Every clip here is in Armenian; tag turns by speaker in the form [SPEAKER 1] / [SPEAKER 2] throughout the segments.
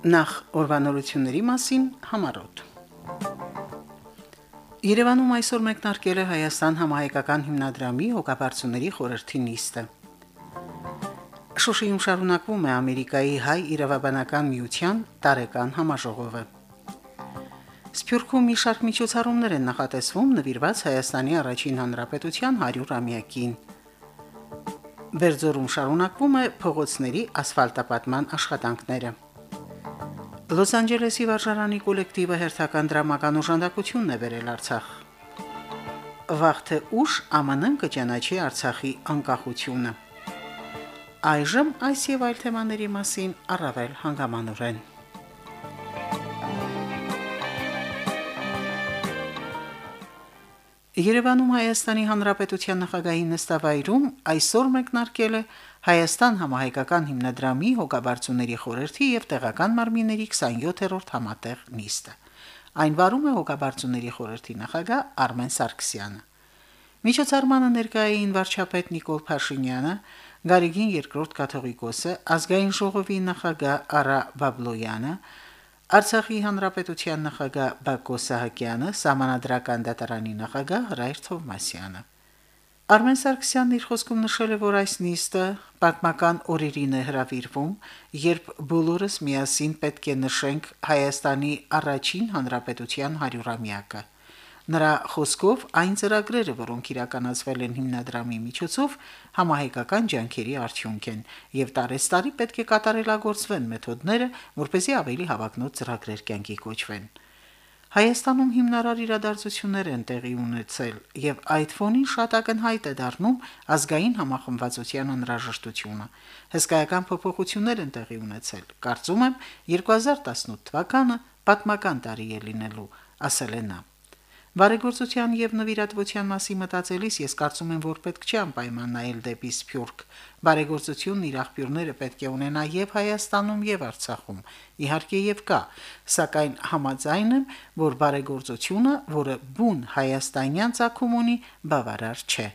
[SPEAKER 1] Նախ օրվանորությունների մասին համարոտ։ Երևանում այսօր մեկնարկել է Հայաստան համահայկական հիմնադրամի հոգաբարձուների խորհրդի նիստը։ Շուշիում շարունակվում է Ամերիկայի հայ իրավաբանական միության տարեկան համաժողովը։ Սփյուռքում մի շարք միջոցառումներ են նախատեսվում նվիրված Հայաստանի առաջին հանրապետության 100-ամյակին։ Բերձորում շարունակվում է փողոցների ասֆալտապատման աշխատանքները։ Լոս Անջելեսի վարժարանի կոլեկտիվը հերթական դրամական օժանդակությունն է վերել Արցախ։ Վաղ թե ուշ ԱՄՆ-ն կճանաչի Արցախի անկախությունը։ Այժմ այս եւ այլ թեմաների մասին առավել հանգամանորեն։ Երևանում Հայաստանի Հանրապետության նախագահի նստավայրում այսօր մեկնարկել է Հայաստան համահայկական հիմնադրամի հոգաբարձուների խորհրդի եւ տեղական մարմինների 27-րդ համատեղ նիստը։ Այն վարում է հոգաբարձուների խորհրդի նախագահ Արմեն Սարգսյանը։ Միջոցառմանը ներկայային վարչապետ Նիկոլ Փաշինյանը, Գարեգին II կաթողիկոսը, ազգային ժողովի նախագահ Արա Բաբլոյանը, Արցախի հանրապետության նախագահ Բակո Սահակյանը, Սահմանադրական դատարանի նախագահ Հրայր Թովմասյանը։ Արմեն Սարգսյանն իր խոսքում նշել է, որ այս նիստը պատմական օրերին է հravirվում, երբ բոլորս միասին պետք է նշենք Հայաստանի առաջին հանրապետության 100-ամյակը։ Նրա խոսքով այն ծրագրերը, որոնք իրականացվել են հիմնադրամի միջոցով, համահայկական ջանքերի արդյունք են, եւ տարեստարի պետք է կատարելագործվեն մեթոդները, որպեսզի ավելի հավակնոտ ծրագրեր կյանքի կոչվեն։ Հայաստանում հիմնարար իրադարձություններ են տեղի ունեցել, եւ այդ ֆոնին շատ ակնհայտ է դառնում ազգային համախմբվածության անհրաժեշտությունը։ Հսկայական փոփոխություններ են տեղի ունեցել։ Կարծում եմ 2018 թվականը պատմական տարի է լինելու, ասել է նա. Բարեգործության եւ նվիրատվության մասին մտածելիս ես կարծում եմ, որ պետք չէ անպայման նայել դեպի Սփյուռք։ Բարեգործությունն իր աղբյուրները պետք է ունենա եւ Հայաստանում եւ Արցախում։ Իհարկե եւ կա, սակայն համաձայն եմ, որ բարեգործությունը, որը բուն հայաստանյան ցակում ունի, բավարար չէ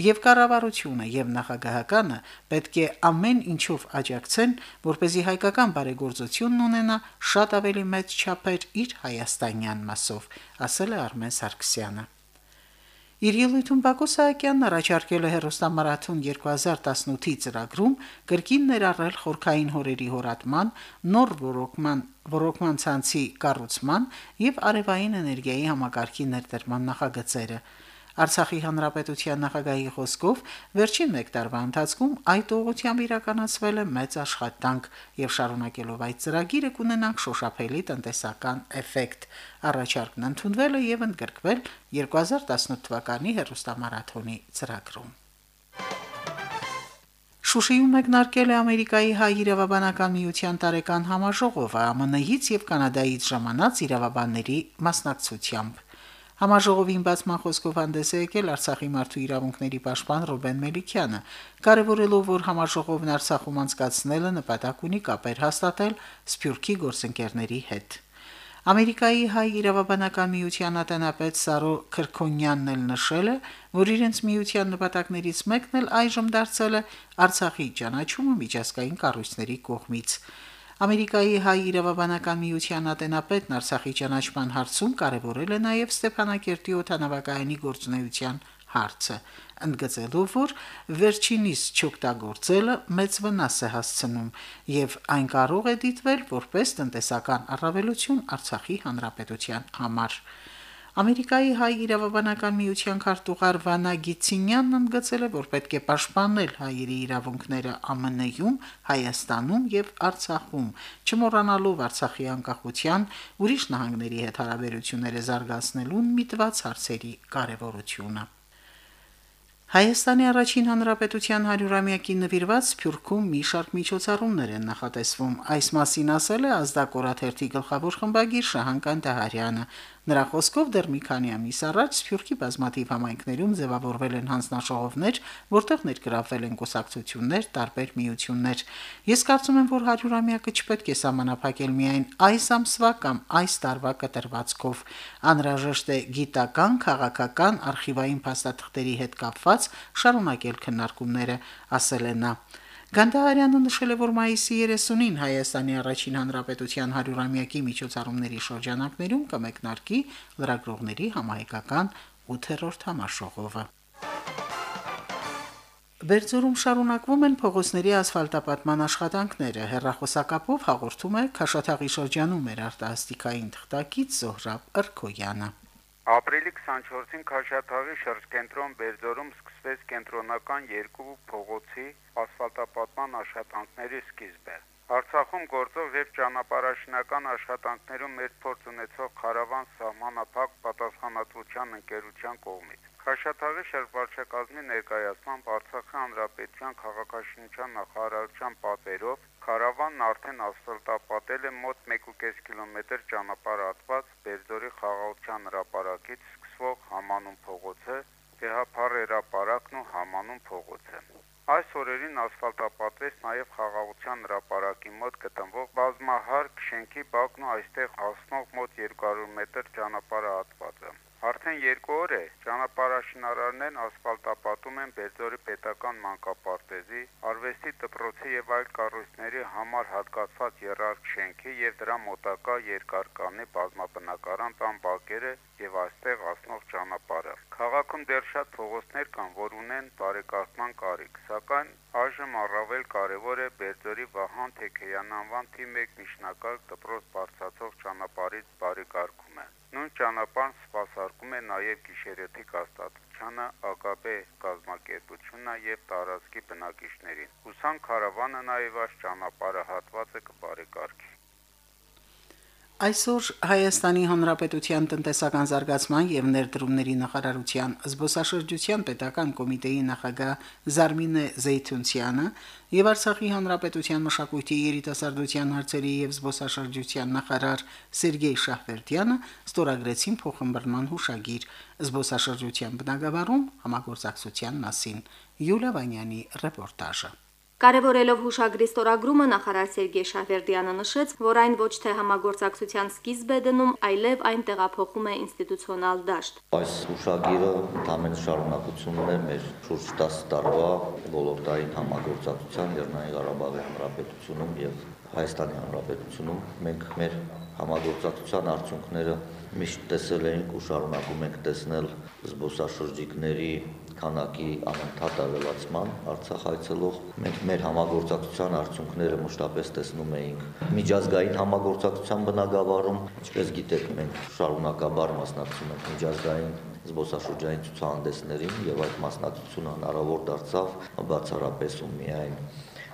[SPEAKER 1] եւ կառավարությունը եւ նախագահականը պետք է ամեն ինչով աջակցեն, որ เป զի հայկական բարեգործությունն ունենա շատ ավելի մեծ չափեր իր հայաստանյան մասով, ասել է Արմեն Սարգսյանը։ Իր ելույթում Բակո Սահակյանն առաջարկել է հերոստամարաթոն 2018-ի ծրագրում կրկին ներառել խորքային հորերի հորատման, նոր ռոռոկման, ռոռոկման ցանցի կառուցման եւ արևային էներգիայի համակարգի ներդրման նախագծերը։ Արցախի հանրապետության նախագահի խոսքով վերջին 1 տարվա ընթացքում այդ ուղղությամբ իրականացվել է մեծ աշխատանք եւ շարունակելով այդ ծրագիրը կունենանք շոշափելի տնտեսական էֆեկտ։ Առաջարկն ընդունվել է եւ ընդգրկվել 2018 թվականի հերոստամարաթոնի ծրագրում։ Շուշիում մեկնարկել է Ամերիկայի հայ իրավաբանական միության տարեկան համաժողովը ԱՄՆ-ից եւ Կանադայից ժամանած իրավաբանների մասնակցությամբ։ Համաժողովին բացման խոսքով հանդես է եկել Արցախի մարդու իրավունքների պաշտպան Ռոբեն Մելիքյանը, կարևորելով, որ համաժողովն Արցախում անցկացնելը նպատակ ունի կապեր հաստատել Սփյուռքի գործընկերների հետ։ Ամերիկայի հայ իրավաբանական միության ատենապետ Սարո Քրքոնյանն էլ նշել է, որ իրենց միության նպատակներից մեկն էլ այժմ դարձել է Արցախի ճանաչումը միջազգային կառույցների կողմից։ Ամերիկայի հայ իրավաբանական միության ատենապետն Արցախի ճանաչման հարցում կարևորել է նաև Ստեփանակերտի օթանավակայանի գործունեության հարցը, ընդգծելով, որ վերջինիս չօգտագործելը մեծ վնաս է հասցնում եւ այն կարող է դիտվել որպես տնտեսական առավելություն Արցախի հանրապետության համար։ Ամերիկայի հայ իրավաբանական միության քարտուղար Վանա Գիցինյանն ընդգծել է, որ պետք է պաշտպանել հայերի իրավունքները ԱՄՆ-ում, Հայաստանում եւ Արցախում, չմոռանալով Արցախի անկախության, ուրիշ նահանգների հետ հարաբերությունները զարգացնելուն միտված հարցերի կարեւորությունը։ Հայաստանի առաջին հանրապետության 100-ամյակի նվիրված Սփյուռքում մի շարք միջոցառումներ են նախատեսվում։ Այս մասին ասել է ազդակորաթերթի գլխավոր խմբագիր Շահան Կանտահարյանը։ Նրա խոսքով դեռ մի քանի ամիս առաջ Սփյուռքի բազմաթիվ համայնքներում ձևավորվել են հանձնաշահովներ, որտեղ ներգրավվել են կուսակցություններ, տարբեր միություններ։ Ես կարծում եմ, որ 100-ամյակը չպետք է սահմանափակել միայն այս ամսվա կամ այս տարվա կտրվածքով։ Անհրաժեշտ է գիտական, քաղաքական, արխիվային փաստաթղթերի հետ կապված շարունակել քննարկումները, ասել է նա։ Գանդահարյանը նշել է, որ մայիսի 30-ին Հայաստանի առաջին հանրապետության 100-ամյակի միջոցառումների շրջանակներում կմեկնարկի լրագրողների համահայկական 8-րդ համաշողովը։ Բերձորում շարունակվում են փողոցների ասֆալտապատման աշխատանքները։ Հերրախոսակապով հաղորդում է Քաշաթաղի շրջանում մեր արտասթիկային թղթակից Զոհրաբ Ըրքոյանը։
[SPEAKER 2] Ապրիլի 24-ին Քաշաթաղի շրջկենտրոն Բերձորում սկսվեց կենտրոնական երկու փողոցի ասֆալտապատման աշխատանքների սկիզբը։ Արցախում գործող եւ ճանապարհաշինական աշխատանքներում մեծ փորձ ունեցող Խարավան սահմանափակ պատասխանատվության ընկերության կողմից Քաշաթաղի շրջվարչակազմի ներկայացմամբ Արցախի հանրապետության քաղաքաշինության նախարարության պատվերով Քարավանն արդեն ասֆալտապատել է մոտ 1.5 կիլոմետր ճանապարհատված Բերձորի խաղաղության հրապարակից սկսվող Hamanun փողոցը, Գեհափար հրապարակն ու Hamanun փողոցը։ Այս օրերին ասֆալտապատվեց նաև խաղաղության հրապարակի մոտ գտնվող բազմահարկ շենքի բակն ու այստեղ հասնող մոտ 200 մետր ճանապարհատվածը։ Արդեն երկու օր է ճանապարհաշինարարներն ասֆալտապատում են Բերձորի պետական մանկապարտեզի, արվեստի դպրոցի եւ այլ կառույցների համար հատկացված երարք շենքի եւ դրա մոտակա երկարկանի բազմաբնակարան տան բակերը եւ այստեղ ասնող ճանապարհը։ Քաղաքում դեռ շատ փողոցներ կան, որ ունեն բարեկարգման կարիք, սակայն այժմ առավել կարևոր է Բերձորի Վահան Թեքեյան անվան թիմ 1 միջնակարգ դպրոց բարձրացող ճանապարհից բարեկարգումը։ Նույն ճանապարհն սպասարկում է նաև գիշերեթիկ հաստատությանը, ԱԿԲ կազմակերպությունը եւ տարածքի բնակիչներին։ Հուսան քարավանը նաև այս ճանապարհը հատվածը կբարեկարգի։
[SPEAKER 1] Այսօր Հայաստանի Հանրապետության տնտեսական զարգացման եւ ներդրումների նախարարության զբոսաշրջության պետական կոմիտեի նախագահ Զարմինե Զեյթունցյանը եւ Արցախի Հանրապետության մշակույթի երիտասարդության հարցերի եւ զբոսաշրջության նախարար Սերգեյ Շահվերդյանը ստորագրեցին փոխմբռնման հուշագիր զբոսաշրջության բնագավառում համագործակցության մասին։ Յուլիա Վանյանի ռեպորտաժը։
[SPEAKER 3] Կարևորելով հուշագրի ստորագրումը նախարար Սերգեյ Շահվերդյանը նշեց, որ այն ոչ թե համագործակցության սկիզբ է դնում, այլև այն տեղափոխում է ինստիտուցիոնալ դաշտ։
[SPEAKER 4] Այս հուշագիրը ընդհանուր շարունակությունն է մեր շուրջ 10 տարվա ոլորտային համագործակցության Լեռնային Ղարաբաղի Հանրապետությունում եւ Հայաստանի Հանրապետությունում։ Մենք մեր համագործակցության արդյունքները միշտ տեսել ենք ու շարունակում ենք տեսնել զբոսաշրջիկների քանակի անընդհատ ավելացման Արցախ այցելող մենք մեր համագործակցության արդյունքները մշտապես տեսնում էինք միջազգային համագործակցության բնագավառում ինչպես գիտեք մենք շարունակաբար մասնակցում ենք միջազգային զբոսաշրջային ցուցահանդեսներին եւ այդ մասնակցությունը հնարավոր դարձավ բացառապես ու միայն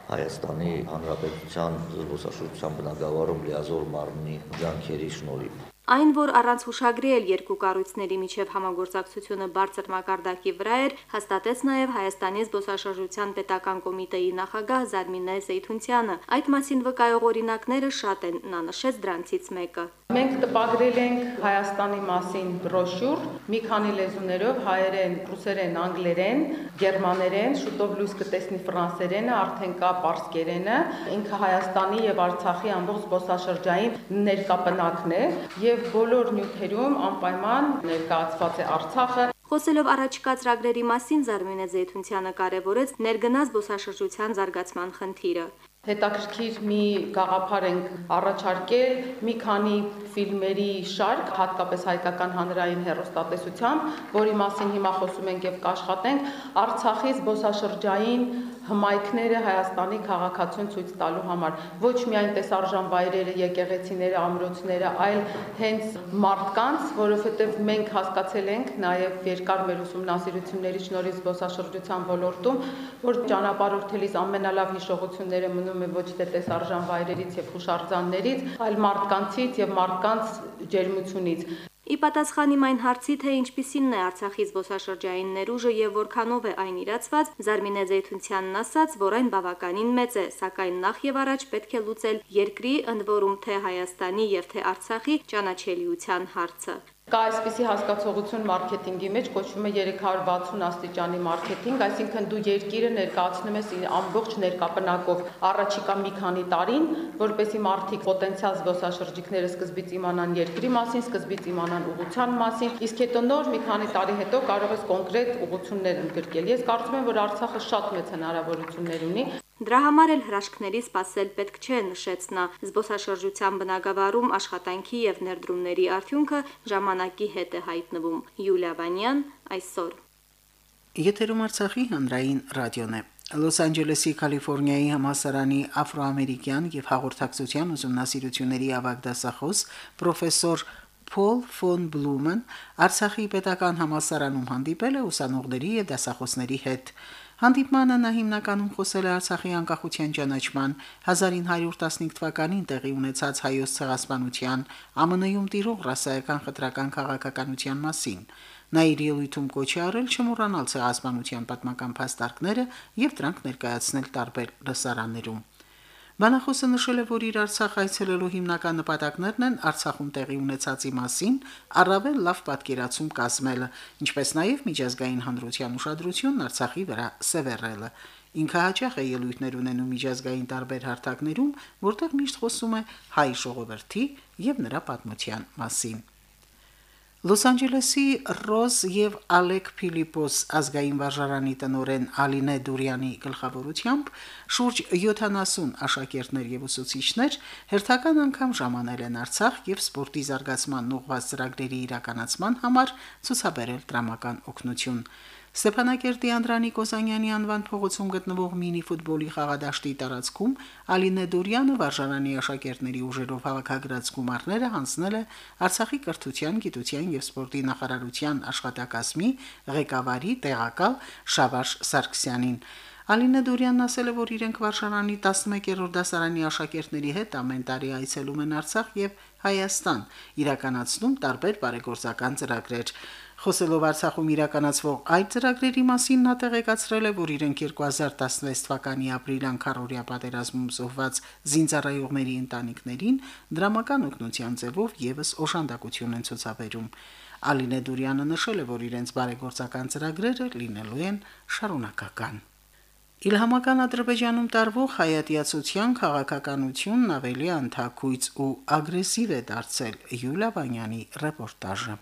[SPEAKER 4] Հայաստանի Հանրապետության զբոսաշրջության բնագավառում լիազոր մարմնի ջանքերի շնորհիվ
[SPEAKER 3] Այն, որ առանց հուշագրի էլ երկու կառույցների միջև համագործակցությունը բարձր մակարդակի վրա էր, հաստատեց նաև Հայաստանի զբոսաշրջության պետական կոմիտեի նախագահ Զարմինե Զեյթունցյանը։ Այդ մասին վկայող օրինակները շատ են, նա նշեց դրանցից մեկը։
[SPEAKER 5] Մենք տպագրել ենք Հայաստանի մասին բրոշյուր մի քանի լեզուներով՝ հայերեն, ռուսերեն, անգլերեն, գերմաներեն, շուտով լույս կտեսնի ֆրանսերենը, արդեն կա պարսկերենը։ Ինքը Հայաստանի եւ Արցախի ամբողջ զբոսաշրջային ներկապնակն է եւ բոլոր նյութերում անպայման ներկայացված է Արցախը
[SPEAKER 3] Խոսելով առաջիկա ծրագրերի մասին Զարմինե Զեյթունցյանը կարևորեց ներգնաց զբոսաշրջության զարգացման խնդիրը
[SPEAKER 5] հետաքրքիր մի գաղափար ենք առաջարկել մի քանի ֆիլմերի շարք, հատկապես հայկական հանրային հերոստատեսությամբ, որի մասին հիմա խոսում ենք եւ կաշխատենք Արցախի զբոսաշրջային հմայքները Հայաստանի քաղաքացուն ցույց տալու համար. Ոչ միայն տեսարժան վայրերը, եկեղեցիները, ամրոցները, այլ հենց մարդկանց, որովհետև մենք հասկացել ենք նաև երկար մեր ուսումնասիրությունների շնորհիվ զբոսաշրջության ոլորտում, որ ճանապարհորդելիս ամենալավ հիշողությունները մնում է ոչ թե տեսարժան վայրերից եւ հուշարձաններից, այլ մարդկանցից եւ մարդկանց ջերմությունից։
[SPEAKER 3] Ի պատասխան իմ այն հարցի, թե ինչպիսին է Արցախի զբոսաշրջային ներուժը եւ որքանով է այն իրացված, Զարմինե Զեյթունցյանն ասաց, որ այն բավականին մեծ է, սակայն նախ եւ առաջ պետք է լուծել երկրի, ընդ որում թե Հայաստանի եւ թե Արցախի ճանաչելիության հարցը։
[SPEAKER 5] Կա այսպիսի հասկացողություն մարքեթինգի մեջ, կոչվում է 360 աստիճանի մարքեթինգ, այսինքն դու երկիրը ներկայացնում ես ամբողջ ներկապնակով առաջիկա մի քանի տարին, որպեսի մարդիկ պոտենցիալ զբոսաշրջիկները սկզբից իմանան երկրի մասին, սկզբից իմանան ուղղության մասին, իսկ հետո նոր մի քանի տարի հետո կարող ես կոնկրետ ուղղություններ ընդգրկել։ Ես կարծում եմ, որ Արցախը շատ մեծ հնարավորություններ ունի
[SPEAKER 3] Դրա համար էլ հրաշքների սпасել պետք չէ, նշեց նա։ Զբոսաշրջության բնակավարում աշխատանքի եւ ներդրումների արդյունքը ժամանակի հետ է հայտնվում։ Յուլիա Վանյան այսօր։
[SPEAKER 1] Եթերում Արցախի հանրային ռադիոն է։ Լոս Անջելեսի Կալիֆոռնիայի համասարանի աֆրոամերիկյան եւ հաղորդակցության ուսումնասիրությունների ավագ դասախոս պրոֆեսոր Փոլ ֆոն Բլումեն Արցախի պետական համալսարանում հանդիպել է ուսանողների եւ դասախոսների հետ։ Հանդիպմանը նա հիմնականում խոսել է Արցախի անկախության ճանաչման 1915 թվականին տեղի ունեցած հայոց ցեղասպանության ԱՄՆ-ում տիրող ռասայական խտրական քաղաքականության մասին։ Նա իր ելույթում կոչ է արել չմոռանալ ցեղասպանության պատմական փաստարկները եւ դրանք ներկայացնել տարբեր լսարաններում։ Բանախոսը նշել է, որ իր Արցախ այցելելու հիմնական նպատակներն են Արցախում տեղի ունեցածի մասին առավել լավ պատկերացում կազմելը, ինչպես նաև միջազգային հանրության ուշադրությունն Արցախի վրա սևեռելը։ Ինքը հաճախ է ելույթներ ունենում միջազգային տարբեր հարթակներում, որտեղ միշտ խոսում է հայ ժողովրդի եւ նրա պատմության մասին։ Լոս Անջելեսի Ռոզ եւ Ալեք Ֆիլիպոս ազգային վարժարանի տնօրեն Ալինե Դուրյանի գլխավորությամբ շուրջ 70 աշակերտներ եւ ուսուցիչներ հերթական անգամ ժամանել են Արցախ եւ սպորտի զարգացման ուղղված ծրագրերի իրականացման համար ցուցաբերել դրամական օգնություն։ Ստեփանակերտի Անդրանիկ Օզանյանի անվան փողոցում գտնվող մինի ֆուտբոլի խաղադաշտի տարածքում Ալինե Դուրյանը վարժարանի աշակերտների ուժերով հավաքագրած գումարները հանձնել է Արցախի կրթության, գիտության եւ սպորտի նախարարության աշխատակազմի ղեկավարի տեղակալ Շավարժ Սարգսյանին։ Ալինե Դուրյանն ասել է, որ իրենք վարշարանի 11-րդ դասարանի աշակերտների հետ ամեն տարի այցելում են Արցախ եւ Հայաստան, իրականացնում տարբեր բարեգործական ծրագրեր։ Խոսելով Արցախում իրականացվող այդ ծրագրերի մասին նա տեղեկացրել է, որ իրենք 2016 թվականի ապրիլյան քարորիա պատերազմում զոհված զինծառայողների ընտանիքներին դրամական օգնության ձևով եւս օժանդակություն են ցուցաբերում։ Ալինե Դուրյանը նշել է, որ իրենց բարեգործական ծրագրերը լինելու են շարունակական։ Իլհամական Ադրբեջանում տարվող հայատյացության քաղաքականությունն ավելի անթակույց ու ագրեսիվ է դարձել Յուլիա Վանյանի ռեպորտաժը։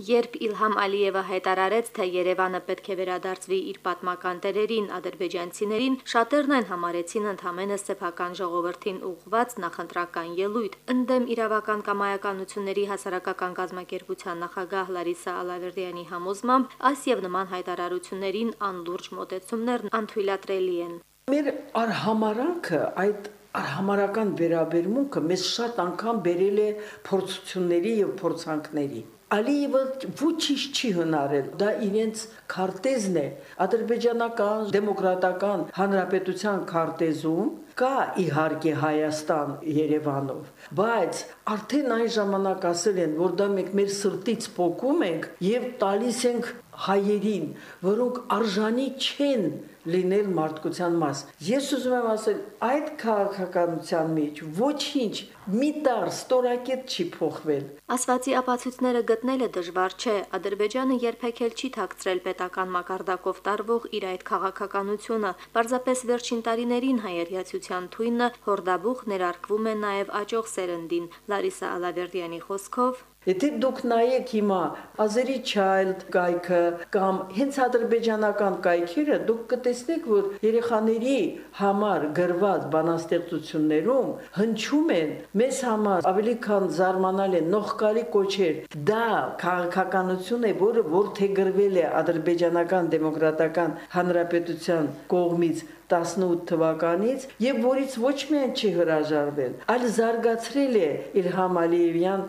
[SPEAKER 3] Երբ Իլհամ Ալիևը հայտարարեց, թե Երևանը պետք է վերադարձվի իր պատմական տերերին, ադրբեջանցիներին, շատերն այն համարեցին ընդհանրապես սեփական ժողովրդին ուղղված նախընտրական ելույթ։ Ընդդեմ իրավական կամայականությունների հասարակական գազམ་ակերպության նախագահ Լարիսա Ալավերդյանի համոզմամբ, այս եւ նման հայտարարություններին անլուրջ մոտեցումներն անթույլատրելի են։
[SPEAKER 6] Մեր արհամարանքը այդ արհամարական վերաբերմունքը մեզ շատ անգամ բերել է փորձությունների եւ փորձանքների Ալիևը ոչինչ չի հնարել։ Դա իրենց քարտեզն է։ Ադրբեջանական դեմոկրատական հանրապետության քարտեզում կա իհարկե Հայաստան Երևանով, բայց արդեն այն ժամանակ ասել են, որ դա մենք մեր սրտից փոկում ենք եւ տալիս ենք հայերին, որոնք արժանի չեն լինել մարդկության մաս։ Ես ուզում եմ ասել, այդ քաղաքականության մեջ ոչինչ մի տար ստորակետ չի փոխվել։
[SPEAKER 3] Ասվածի ապացույցները գտնելը դժվար չէ։ Ադրբեջանը երբեք էլ չի թաքցրել պետական մակարդակով տարվող իր այդ քաղաքականությունը։ Պարզապես վերջին տարիներին հայերյացության թույնը հորդաբուխ ներարկվում է նաև աճող սերնդին։ Լարիսա Ալավերդյանի խոսքով
[SPEAKER 6] Եթե դուք նայեք հիմա Azeri Child կայքը կամ հենց ադրբեջանական կայքերը, դուք կտեսնեք, որ երեխաների համար գրված բանաստեղծություններում հնչում են մեզ համար ավելի քան զարմանալ են նողկալի կոչեր։ Դա քաղաքականություն է, որը որթեգրվել է ադրբեջանական դեմոկրատական հանրապետության կողմից 18 թվականից եւ որից ոչ միայն չի հրաժարվել, այլ զարգացրել է Իլհամ Ալիևյան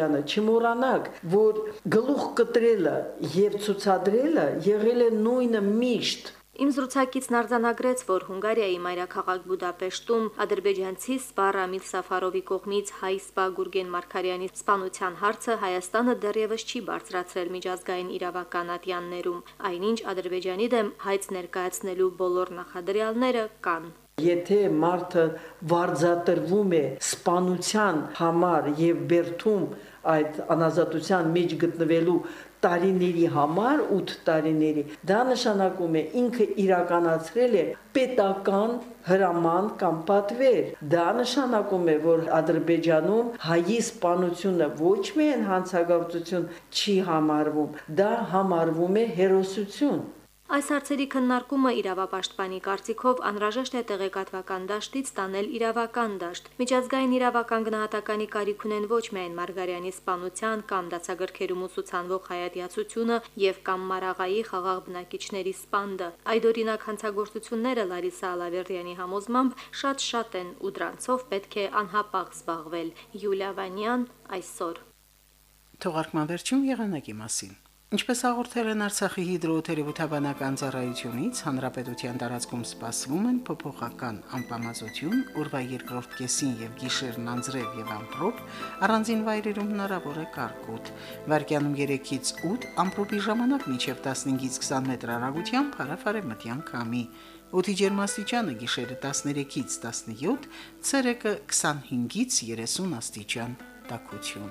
[SPEAKER 6] Ադրբեջանը։ Չմոռանաք, որ գլուխ կտրելը եւ ցուցադրելը եղել է նույնը միշտ
[SPEAKER 3] Իմ զրուցակիցն արձանագրեց, որ Հունգարիայի մայրաքաղաք Բուդապեշտում ադրբեջանցի Սպա Ռամիլ Սաֆարովի կողմից հայ Սպա Գուրգեն Մարկարյանի սպանության հարցը Հայաստանը դեռևս չի բարձրացրել միջազգային իրավական ատյաններում, այնինչ Ադրբեջանի դեմ հայց ներկայացնելու բոլոր նախադրյալները կան։
[SPEAKER 6] Եթե մարդը վարձատրվում է սպանության համար եւ բերթում այդ անազատության մեջ գտնվելու տարիների համար 8 տարիների դա նշանակում է ինքը իրականացրել է պետական հրաման կամ պատվեր դա նշանակում է որ ադրբեջանում հայի սպանությունը ոչ միայն հանցագործություն չի համարվում դա համարվում է հերոսություն
[SPEAKER 3] Այս հարցերի քննարկումը իրավապաշտպանի կարծիքով անհրաժեշտ է տեղեկատվական դաշտից տանել իրավական դաշտ։ Միջազգային իրավական գնահատականի կարիք ունեն ոչ միայն Մարգարյանի սպանության կամ դասագրքերում ուսուցանվող հայատյացությունը եւ կամ Մարաղայի խաղաղ բնակիչների սպանդը։ Այդօրինակ հանցագործությունները Լարիսա Ալավերդյանի համոզմամբ շատ-շատ են ու դրանցով պետք է անհապաղ զբաղվել։ Յուլիա Վանյան այսօր
[SPEAKER 1] Թողարկման վերջում եղանակի մասին։ Ինչպես հաղորդել են Արցախի հիդրոթերապևտաբանական ծառայությունից, հանրապետության տարածքում սպասվում են փոփոխական անպամացություն, օրվա երկրորդ կեսին եւ գիշերն անձրև եւ ամպրոպ, առանձին վայրերում հնարավոր է կարկուտ։ Վարկյանում 3-ից 8 ամպրոպի ժամանակ մինչև 15-ից 20 մետր հեռագությամբ հարավարեմտյան քամի։ Օդի ջերմաստիճանը գիշերը 13-ից 17, ցերեկը 25-ից 30 աստիճան տաքություն։